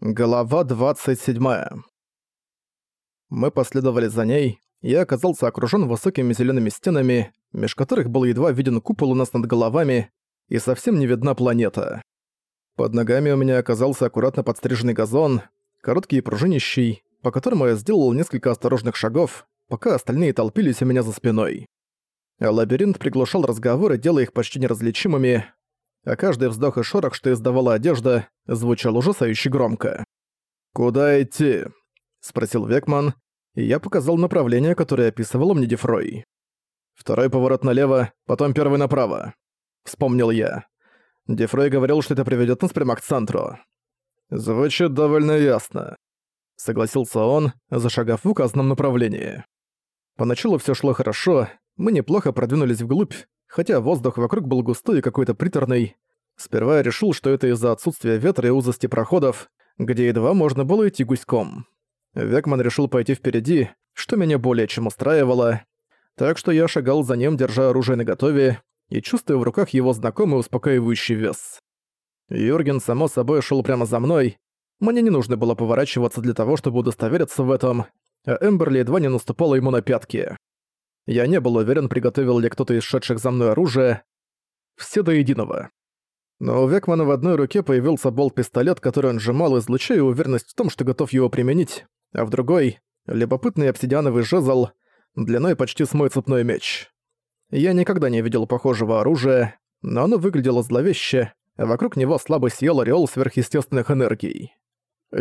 Глава 27. Мы последовали за ней, я оказался окружён высокими зелёными стенами, меж которых был едва виден купол у нас над головами, и совсем не видна планета. Под ногами у меня оказался аккуратно подстриженный газон, короткий и пружинищий, по которому я сделал несколько осторожных шагов, пока остальные толпились у меня за спиной. Лабиринт приглушал разговоры, делая их почти неразличимыми, а каждый вздох и шорох, что издавала одежда, звучал ужасающе громко. «Куда идти?» — спросил Векман, и я показал направление, которое описывал мне Дефрой. «Второй поворот налево, потом первый направо», — вспомнил я. Дефрой говорил, что это приведёт нас прямо к центру. «Звучит довольно ясно», — согласился он, зашагав в указанном направлении. Поначалу всё шло хорошо, мы неплохо продвинулись вглубь, хотя воздух вокруг был густой и какой-то приторный. Сперва я решил, что это из-за отсутствия ветра и узости проходов, где едва можно было идти гуськом. Векман решил пойти впереди, что меня более чем устраивало, так что я шагал за ним, держа оружие наготове и чувствуя в руках его знакомый успокаивающий вес. Юрген, само собой, шел прямо за мной. Мне не нужно было поворачиваться для того, чтобы удостовериться в этом, а Эмберли едва не наступала ему на пятки. Я не был уверен, приготовил ли кто-то из шедших за мной оружие. Все до единого. Но у Векмана в одной руке появился болт-пистолет, который он сжимал, излучая уверенность в том, что готов его применить, а в другой — любопытный обсидиановый жезл, длиной почти с мой цепной меч. Я никогда не видел похожего оружия, но оно выглядело зловеще, а вокруг него слабо сиял ореол сверхъестественных энергий.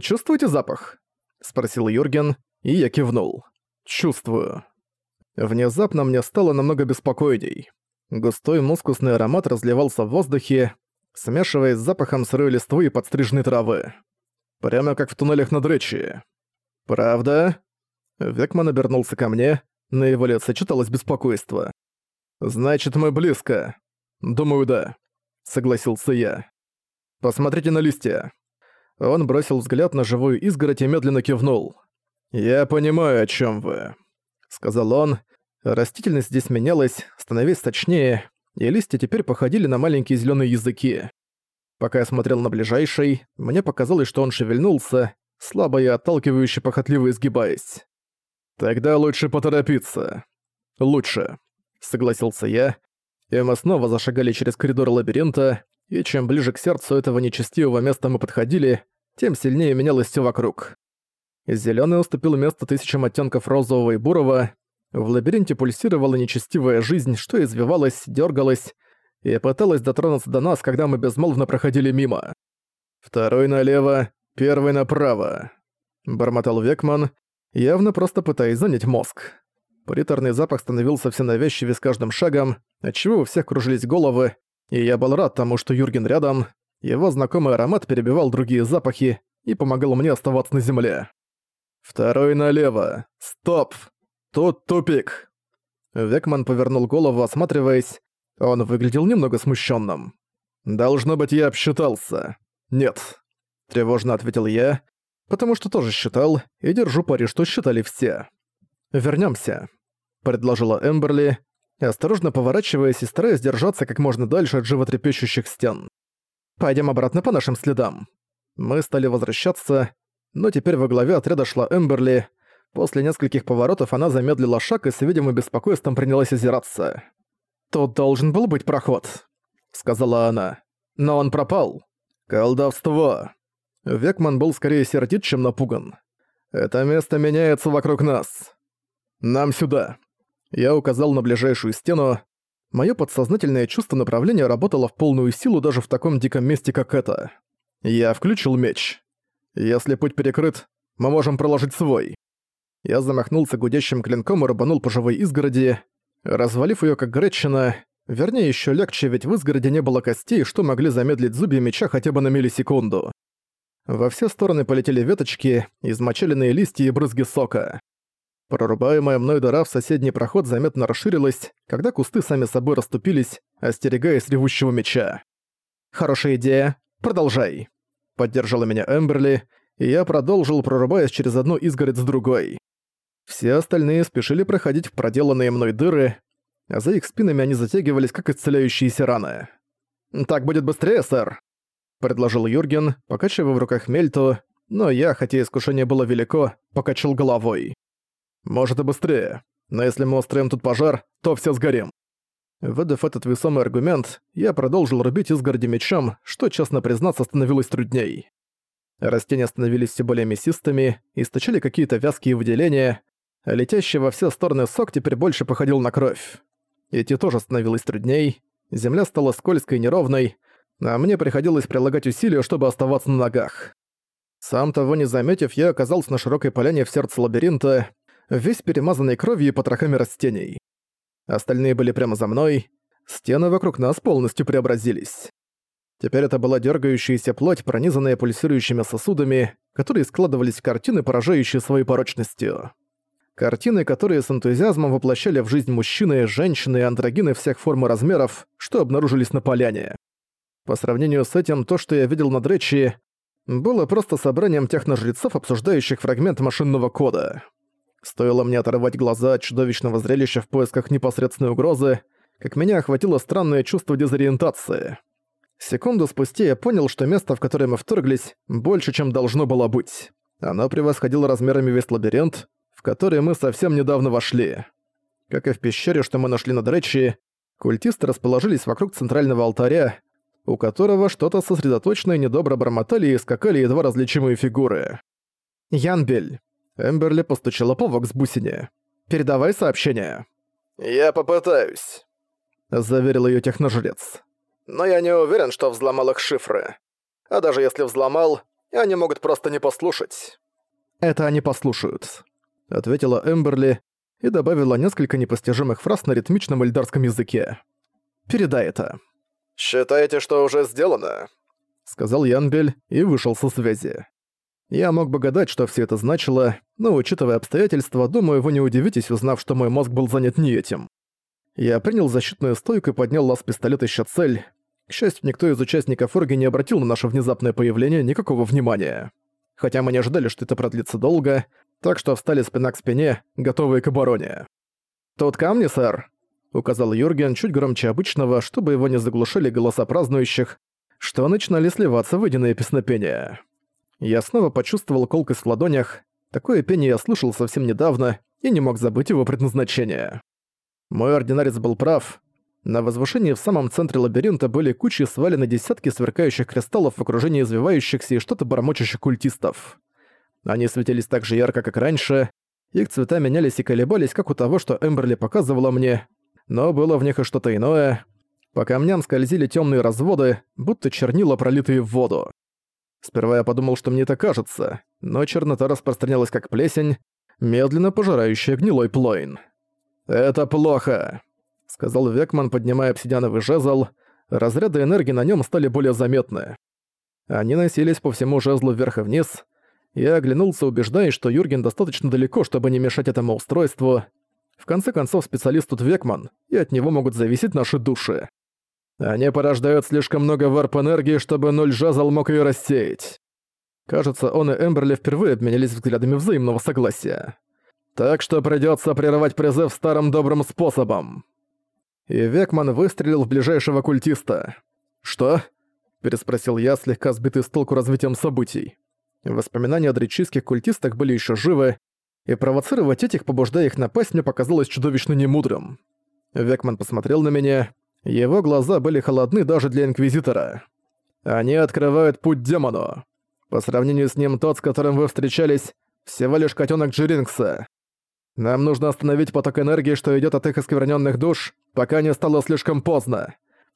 «Чувствуете запах?» — спросил Юрген, и я кивнул. «Чувствую». Внезапно мне стало намного беспокойней. Густой мускусный аромат разливался в воздухе, смешиваясь с запахом сырой листвы и подстриженной травы. Прямо как в туннелях над Речи. «Правда?» Векман обернулся ко мне, на его лице читалось беспокойство. «Значит, мы близко». «Думаю, да», — согласился я. «Посмотрите на листья». Он бросил взгляд на живую изгородь и медленно кивнул. «Я понимаю, о чем вы». — сказал он. Растительность здесь менялась, становясь точнее, и листья теперь походили на маленькие зеленые языки. Пока я смотрел на ближайший, мне показалось, что он шевельнулся, слабо и отталкивающе похотливо изгибаясь. «Тогда лучше поторопиться». «Лучше», — согласился я, и мы снова зашагали через коридор лабиринта, и чем ближе к сердцу этого нечестивого места мы подходили, тем сильнее менялось все вокруг. Зелёный уступил место тысячам оттенков розового и бурого. В лабиринте пульсировала нечестивая жизнь, что извивалась, дергалась и пыталась дотронуться до нас, когда мы безмолвно проходили мимо. «Второй налево, первый направо», — бормотал Векман, явно просто пытаясь занять мозг. Приторный запах становился все навязчивее с каждым шагом, отчего у всех кружились головы, и я был рад тому, что Юрген рядом. Его знакомый аромат перебивал другие запахи и помогал мне оставаться на земле. «Второй налево! Стоп! Тут тупик!» Векман повернул голову, осматриваясь. Он выглядел немного смущенным. «Должно быть, я обсчитался». «Нет», — тревожно ответил я, потому что тоже считал, и держу пари, что считали все. Вернемся, предложила Эмберли, осторожно поворачиваясь и стараясь держаться как можно дальше от животрепещущих стен. Пойдем обратно по нашим следам». Мы стали возвращаться, но теперь во главе отряда шла Эмберли. После нескольких поворотов она замедлила шаг и с видимым беспокойством принялась озираться. «Тут должен был быть проход», — сказала она. «Но он пропал». «Колдовство!» Векман был скорее сердит, чем напуган. «Это место меняется вокруг нас. Нам сюда». Я указал на ближайшую стену. Моё подсознательное чувство направления работало в полную силу даже в таком диком месте, как это. Я включил меч. Если путь перекрыт, мы можем проложить свой. Я замахнулся гудящим клинком и рубанул по живой изгороди, развалив её как гречина, вернее ещё легче, ведь в изгороди не было костей, что могли замедлить зубья меча хотя бы на миллисекунду. Во все стороны полетели веточки, измочаленные листья и брызги сока. Прорубаемая мной дыра в соседний проход заметно расширилась, когда кусты сами собой расступились, остерегаясь ревущего меча. «Хорошая идея. Продолжай». Поддержала меня Эмберли, и я продолжил, прорубаясь через одну изгородь с другой. Все остальные спешили проходить в проделанные мной дыры, а за их спинами они затягивались, как исцеляющиеся раны. «Так будет быстрее, сэр», — предложил Юрген, покачивая в руках мельту, но я, хотя искушение было велико, покачал головой. «Может и быстрее, но если мы устроим тут пожар, то все сгорим». Выдав этот весомый аргумент, я продолжил рубить изгороди мечом, что, честно признаться, становилось трудней. Растения становились все более мясистыми, источали какие-то вязкие выделения, летящий во все стороны сок теперь больше походил на кровь. Идти тоже становилось трудней, земля стала скользкой и неровной, а мне приходилось прилагать усилия, чтобы оставаться на ногах. Сам того не заметив, я оказался на широкой поляне в сердце лабиринта, весь перемазанный кровью и потрохами растений. Остальные были прямо за мной, стены вокруг нас полностью преобразились. Теперь это была дергающаяся плоть, пронизанная пульсирующими сосудами, которые складывались в картины, поражающие своей порочностью. Картины, которые с энтузиазмом воплощали в жизнь мужчины, женщины и андрогины всех форм и размеров, что обнаружились на поляне. По сравнению с этим, то, что я видел на Дречи, было просто собранием техножрецов, обсуждающих фрагмент машинного кода. Стоило мне оторвать глаза от чудовищного зрелища в поисках непосредственной угрозы, как меня охватило странное чувство дезориентации. Секунду спустя я понял, что место, в которое мы вторглись, больше, чем должно было быть. Оно превосходило размерами весь лабиринт, который мы совсем недавно вошли. Как и в пещере, что мы нашли на Дречи, культисты расположились вокруг центрального алтаря, у которого что-то сосредоточенное недобро бормотали и скакали едва различимые фигуры. «Янбель!» Эмберли постучала по вокс-бусине. «Передавай сообщение». «Я попытаюсь», — заверил её техножрец. «Но я не уверен, что взломал их шифры. А даже если взломал, они могут просто не послушать». «Это они послушают», — ответила Эмберли и добавила несколько непостижимых фраз на ритмичном эльдарском языке. «Передай это». «Считаете, что уже сделано?» — сказал Янбель и вышел со связи. Я мог бы гадать, что все это значило, но, учитывая обстоятельства, думаю, вы не удивитесь, узнав, что мой мозг был занят не этим. Я принял защитную стойку и поднял лаз-пистолет ища цель. К счастью, никто из участников орги не обратил на наше внезапное появление никакого внимания. Хотя мы не ожидали, что это продлится долго, так что встали спина к спине, готовые к обороне. «Тут камни, сэр», — указал Юрген чуть громче обычного, чтобы его не заглушили голоса празднующих, что начинали сливаться в единое песнопение. Я снова почувствовал колкость в ладонях, такое пение я слышал совсем недавно и не мог забыть его предназначение. Мой ординарец был прав. На возвышении в самом центре лабиринта были кучи свалены десятки сверкающих кристаллов в окружении извивающихся и что-то бормочущих культистов. Они светились так же ярко, как раньше, их цвета менялись и колебались, как у того, что Эмберли показывала мне, но было в них и что-то иное. По камням скользили темные разводы, будто чернила, пролитые в воду. Сперва я подумал, что мне это кажется, но чернота распространялась как плесень, медленно пожирающая гнилой плойн. «Это плохо», — сказал Векман, поднимая обсидиановый жезл. Разряды энергии на нем стали более заметны. Они носились по всему жезлу вверх и вниз, я оглянулся, убеждаясь, что Юрген достаточно далеко, чтобы не мешать этому устройству. В конце концов, специалист тут Векман, и от него могут зависеть наши души. Они порождают слишком много варп-энергии, чтобы ноль жазал мог ее рассеять. Кажется, он и Эмберли впервые обменялись взглядами взаимного согласия. Так что придется прерывать призыв старым добрым способом. И Векман выстрелил в ближайшего культиста. «Что?» – переспросил я, слегка сбитый с толку развитием событий. Воспоминания о дречийских культистах были еще живы, и провоцировать этих, побуждая их напасть, мне показалось чудовищно немудрым. Векман посмотрел на меня. Его глаза были холодны даже для Инквизитора. Они открывают путь демону. По сравнению с ним тот, с которым вы встречались, всего лишь котенок Джирингса. Нам нужно остановить поток энергии, что идет от их оскверненных душ, пока не стало слишком поздно.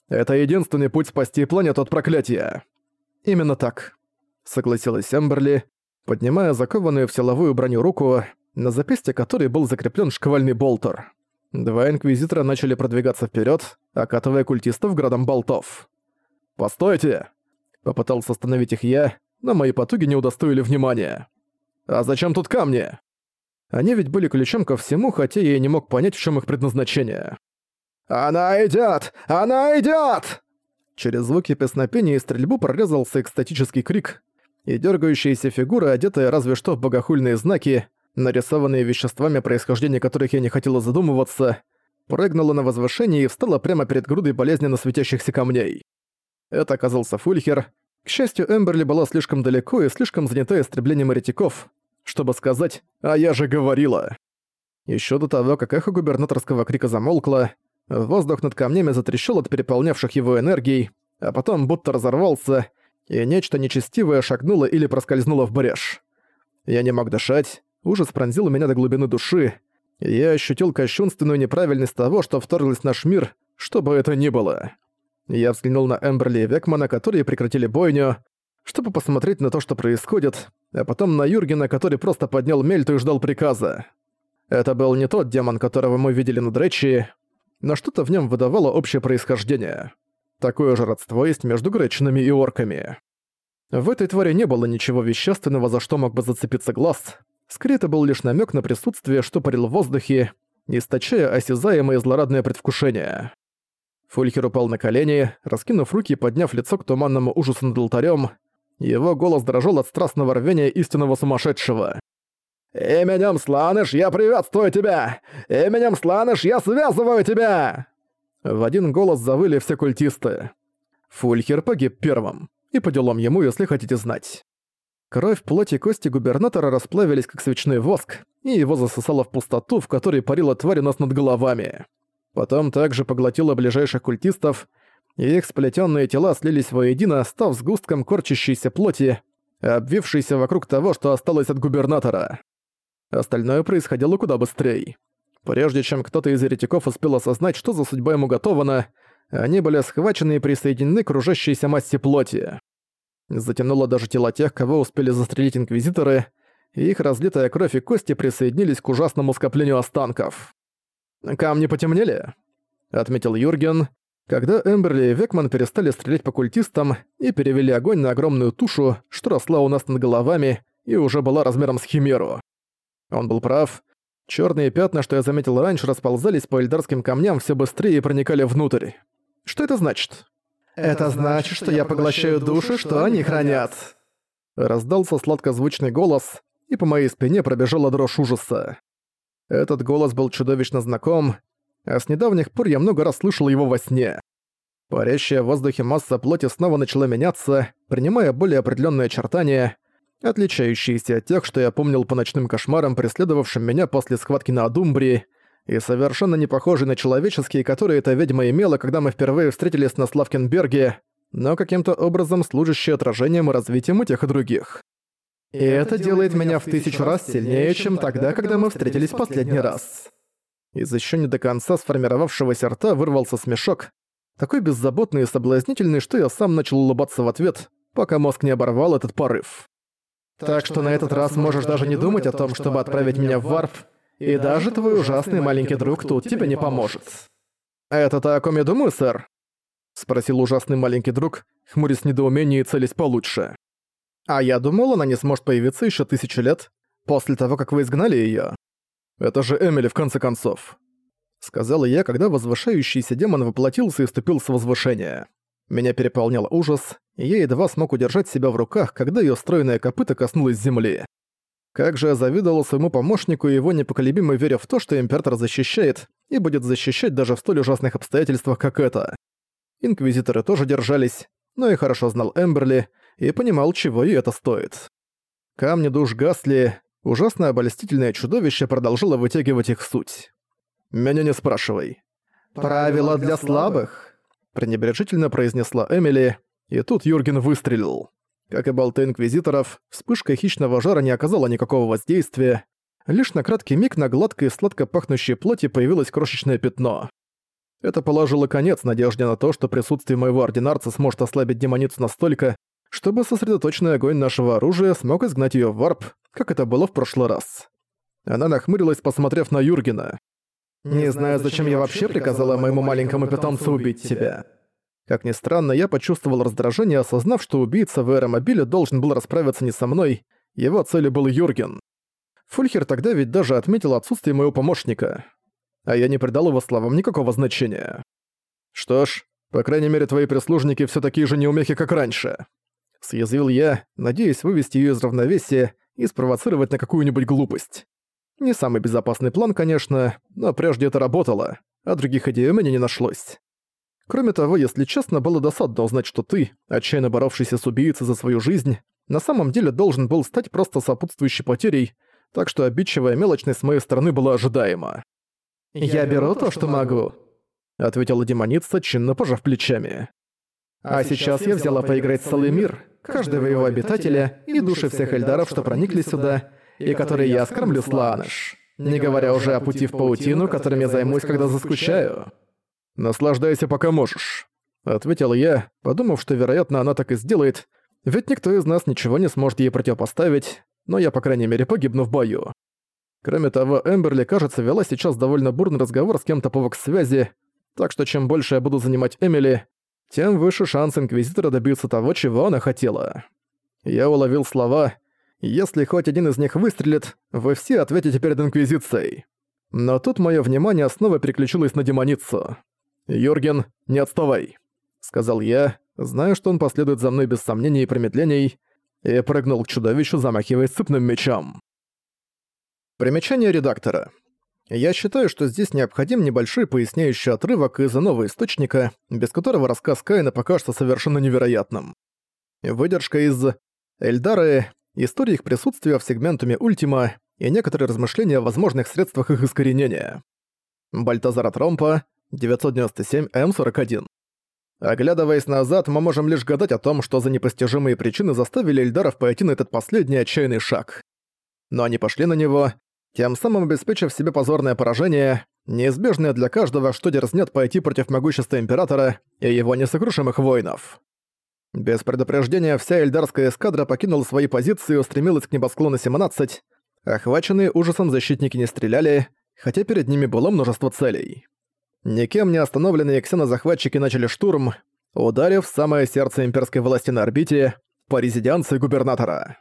Это единственный путь спасти планету от проклятия. Именно так согласилась Эмберли, поднимая закованную в силовую броню руку, на запястье которой был закреплен шквальный болтер. Два инквизитора начали продвигаться вперед, окатывая культистов градом болтов. «Постойте!» Попытался остановить их я, но мои потуги не удостоили внимания. «А зачем тут камни?» Они ведь были ключом ко всему, хотя я и не мог понять, в чем их предназначение. «Она идет! Она идет!» Через звуки песнопения и стрельбу прорезался экстатический крик, и дергающиеся фигуры, одетые разве что в богохульные знаки, нарисованные веществами, происхождения которых я не хотела задумываться, прыгнула на возвышение и встала прямо перед грудой болезненно светящихся камней. Это оказался Фульхер, К счастью, Эмберли была слишком далеко и слишком занята истреблением еретиков, чтобы сказать «А я же говорила». Еще до того, как эхо губернаторского крика замолкло, воздух над камнями затрещал от переполнявших его энергий, а потом будто разорвался, и нечто нечестивое шагнуло или проскользнуло в брешь. Я не мог дышать, ужас пронзил меня до глубины души, и я ощутил кощунственную неправильность того, что вторглось в наш мир, что бы это ни было. Я взглянул на Эмберли и Векмана, которые прекратили бойню, чтобы посмотреть на то, что происходит, а потом на Юргена, который просто поднял мельту и ждал приказа. Это был не тот демон, которого мы видели на Дречи, но что-то в нем выдавало общее происхождение. Такое же родство есть между гречинами и орками. В этой твари не было ничего вещественного, за что мог бы зацепиться глаз. Скорее, это был лишь намек на присутствие, что парил в воздухе, источая осязаемое злорадное предвкушение. Фульхер упал на колени, раскинув руки и подняв лицо к туманному ужасу над алтарем. Его голос дрожал от страстного рвения истинного сумасшедшего. «Именем Сланыш я приветствую тебя! Именем Сланыш я связываю тебя!» В один голос завыли все культисты. Фульхер погиб первым. И по делам ему, если хотите знать. Кровь, плоть и кости губернатора расплавились как свечной воск, и его засосало в пустоту, в которой парила тварь у нас над головами. Потом также поглотила ближайших культистов, и их сплетенные тела слились воедино, став сгустком корчащейся плоти, обвившейся вокруг того, что осталось от губернатора. Остальное происходило куда быстрее. Прежде чем кто-то из еретиков успел осознать, что за судьба ему готована, они были схвачены и присоединены к кружащейся массе плоти. Затянуло даже тела тех, кого успели застрелить инквизиторы, и их разлитая кровь и кости присоединились к ужасному скоплению останков. «Камни потемнели?» — отметил Юрген, когда Эмберли и Векман перестали стрелять по культистам и перевели огонь на огромную тушу, что росла у нас над головами и уже была размером с химеру. Он был прав. Черные пятна, что я заметил раньше, расползались по эльдарским камням все быстрее и проникали внутрь. Что это значит? Это значит, что я поглощаю души, что они хранят. Раздался сладкозвучный голос, и по моей спине пробежала дрожь ужаса. Этот голос был чудовищно знаком, а с недавних пор я много раз слышал его во сне. Парящая в воздухе масса плоти снова начала меняться, принимая более определенные очертания, отличающиеся от тех, что я помнил по ночным кошмарам, преследовавшим меня после схватки на Адумбрии, и совершенно не похожий на человеческие, которые эта ведьма имела, когда мы впервые встретились на Славкенберге, но каким-то образом служащие отражением и развитием тех и других. И это делает меня в тысячу раз сильнее, чем тогда, когда мы встретились последний раз. Из еще не до конца сформировавшегося рта вырвался смешок, такой беззаботный и соблазнительный, что я сам начал улыбаться в ответ, пока мозг не оборвал этот порыв. Так что на этот раз можешь даже не думать о том, чтобы отправить меня в варп, и даже твой ужасный маленький друг тут тебе не поможет. «Это-то о ком я думаю, сэр?» — спросил ужасный маленький друг, хмурясь недоумение и целясь получше. «А я думал, она не сможет появиться еще тысячу лет, после того, как вы изгнали ее. Это же Эмили, в конце концов», — сказала я, когда возвышающийся демон воплотился и ступил с возвышения. Меня переполнял ужас, и я едва смог удержать себя в руках, когда ее стройная копыта коснулась земли. Как же я завидовал своему помощнику и его непоколебимой вере в то, что Император защищает и будет защищать даже в столь ужасных обстоятельствах, как это. Инквизиторы тоже держались, но я хорошо знал Эмберли и понимал, чего ей это стоит. Камни душ гасли, ужасное обольстительное чудовище продолжило вытягивать их суть. «Меня не спрашивай». «Правила для слабых», — пренебрежительно произнесла Эмили, и тут Юрген выстрелил. Как и болты инквизиторов, вспышка хищного жара не оказала никакого воздействия. Лишь на краткий миг на гладкой и сладко пахнущей плоти появилось крошечное пятно. Это положило конец надежде на то, что присутствие моего ординарца сможет ослабить демоницу настолько, чтобы сосредоточенный огонь нашего оружия смог изгнать ее в варп, как это было в прошлый раз. Она нахмурилась, посмотрев на Юргена. «Не знаю, зачем я вообще приказала моему маленькому питомцу убить тебя». Как ни странно, я почувствовал раздражение, осознав, что убийца в аэромобиле должен был расправиться не со мной, его целью был Юрген. Фульхер тогда ведь даже отметил отсутствие моего помощника. А я не придал его словам никакого значения. Что ж, по крайней мере, твои прислужники все такие же неумехи, как раньше. Съязвил я, надеясь вывести ее из равновесия и спровоцировать на какую-нибудь глупость. Не самый безопасный план, конечно, но прежде это работало, а других идей у меня не нашлось. Кроме того, если честно, было досадно узнать, что ты, отчаянно боровшийся с убийцей за свою жизнь, на самом деле должен был стать просто сопутствующей потерей, так что обидчивая мелочность с моей стороны была ожидаема. «Я беру то, что могу», — ответила демоница, чинно пожав плечами. «А сейчас я взяла поиграть целый мир, каждого его обитателя и души всех эльдаров, что проникли сюда, и которые я скормлю Слааныш, не говоря уже о пути в паутину, которым я займусь, когда заскучаю». «Наслаждайся, пока можешь», — ответил я, подумав, что, вероятно, она так и сделает, ведь никто из нас ничего не сможет ей противопоставить, но я, по крайней мере, погибну в бою. Кроме того, Эмберли, кажется, вела сейчас довольно бурный разговор с кем-то по вокс-связи, так что чем больше я буду занимать Эмили, тем выше шанс Инквизитора добиться того, чего она хотела. Я уловил слова «Если хоть один из них выстрелит, вы все ответите перед Инквизицией». Но тут мое внимание снова переключилось на демоницу. «Йорген, не отставай», — сказал я, зная, что он последует за мной без сомнений и промедлений, и прыгнул к чудовищу, замахиваясь цепным мечом. Примечание редактора. Я считаю, что здесь необходим небольшой поясняющий отрывок из нового источника, без которого рассказ Каина покажется совершенно невероятным. Выдержка из Эльдары, история их присутствия в сегментуме Ультима и некоторые размышления о возможных средствах их искоренения. Бальтазара Тромпа, 997М41. Оглядываясь назад, мы можем лишь гадать о том, что за непостижимые причины заставили Эльдаров пойти на этот последний отчаянный шаг. Но они пошли на него, тем самым обеспечив себе позорное поражение, неизбежное для каждого, что дерзнет пойти против могущества Императора и его несокрушимых воинов. Без предупреждения вся эльдарская эскадра покинула свои позиции и устремилась к небосклону 17. Охваченные ужасом защитники не стреляли, хотя перед ними было множество целей. Никем не остановленные ксенозахватчики начали штурм, ударив в самое сердце имперской власти на орбите по резиденции губернатора.